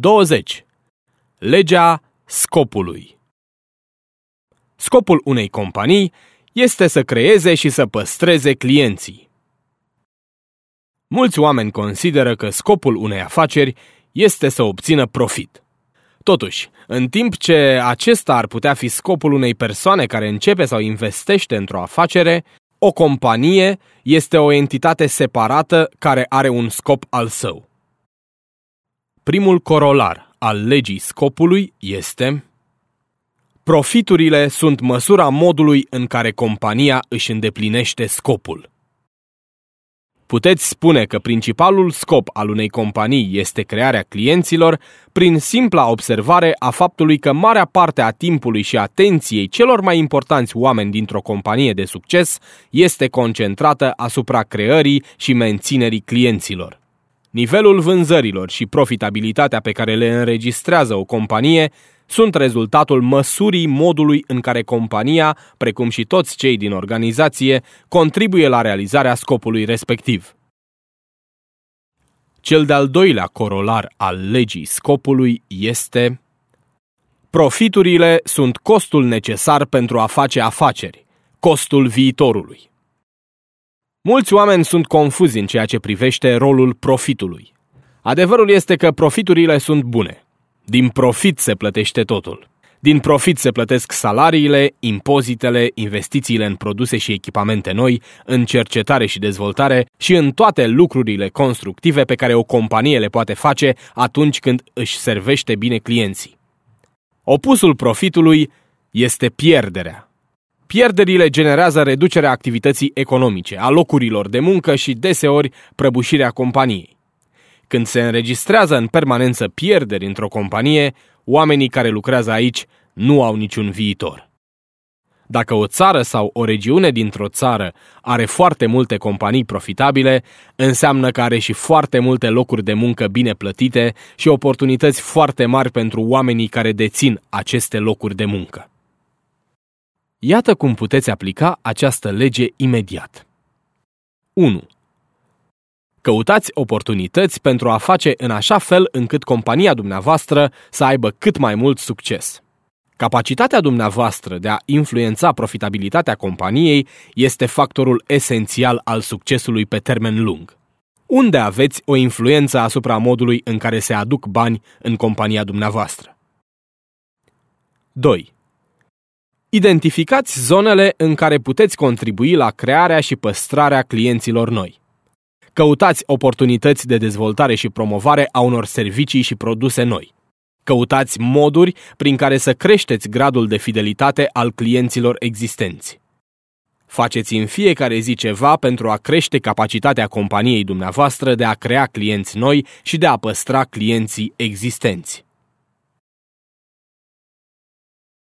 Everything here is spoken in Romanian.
20. Legea scopului Scopul unei companii este să creeze și să păstreze clienții. Mulți oameni consideră că scopul unei afaceri este să obțină profit. Totuși, în timp ce acesta ar putea fi scopul unei persoane care începe sau investește într-o afacere, o companie este o entitate separată care are un scop al său. Primul corolar al legii scopului este Profiturile sunt măsura modului în care compania își îndeplinește scopul. Puteți spune că principalul scop al unei companii este crearea clienților prin simpla observare a faptului că marea parte a timpului și atenției celor mai importanți oameni dintr-o companie de succes este concentrată asupra creării și menținerii clienților. Nivelul vânzărilor și profitabilitatea pe care le înregistrează o companie sunt rezultatul măsurii modului în care compania, precum și toți cei din organizație, contribuie la realizarea scopului respectiv. Cel de-al doilea corolar al legii scopului este Profiturile sunt costul necesar pentru a face afaceri, costul viitorului. Mulți oameni sunt confuzi în ceea ce privește rolul profitului. Adevărul este că profiturile sunt bune. Din profit se plătește totul. Din profit se plătesc salariile, impozitele, investițiile în produse și echipamente noi, în cercetare și dezvoltare și în toate lucrurile constructive pe care o companie le poate face atunci când își servește bine clienții. Opusul profitului este pierderea. Pierderile generează reducerea activității economice, a locurilor de muncă și deseori prăbușirea companiei. Când se înregistrează în permanență pierderi într-o companie, oamenii care lucrează aici nu au niciun viitor. Dacă o țară sau o regiune dintr-o țară are foarte multe companii profitabile, înseamnă că are și foarte multe locuri de muncă bine plătite și oportunități foarte mari pentru oamenii care dețin aceste locuri de muncă. Iată cum puteți aplica această lege imediat. 1. Căutați oportunități pentru a face în așa fel încât compania dumneavoastră să aibă cât mai mult succes. Capacitatea dumneavoastră de a influența profitabilitatea companiei este factorul esențial al succesului pe termen lung. Unde aveți o influență asupra modului în care se aduc bani în compania dumneavoastră? 2. Identificați zonele în care puteți contribui la crearea și păstrarea clienților noi. Căutați oportunități de dezvoltare și promovare a unor servicii și produse noi. Căutați moduri prin care să creșteți gradul de fidelitate al clienților existenți. Faceți în fiecare zi ceva pentru a crește capacitatea companiei dumneavoastră de a crea clienți noi și de a păstra clienții existenți.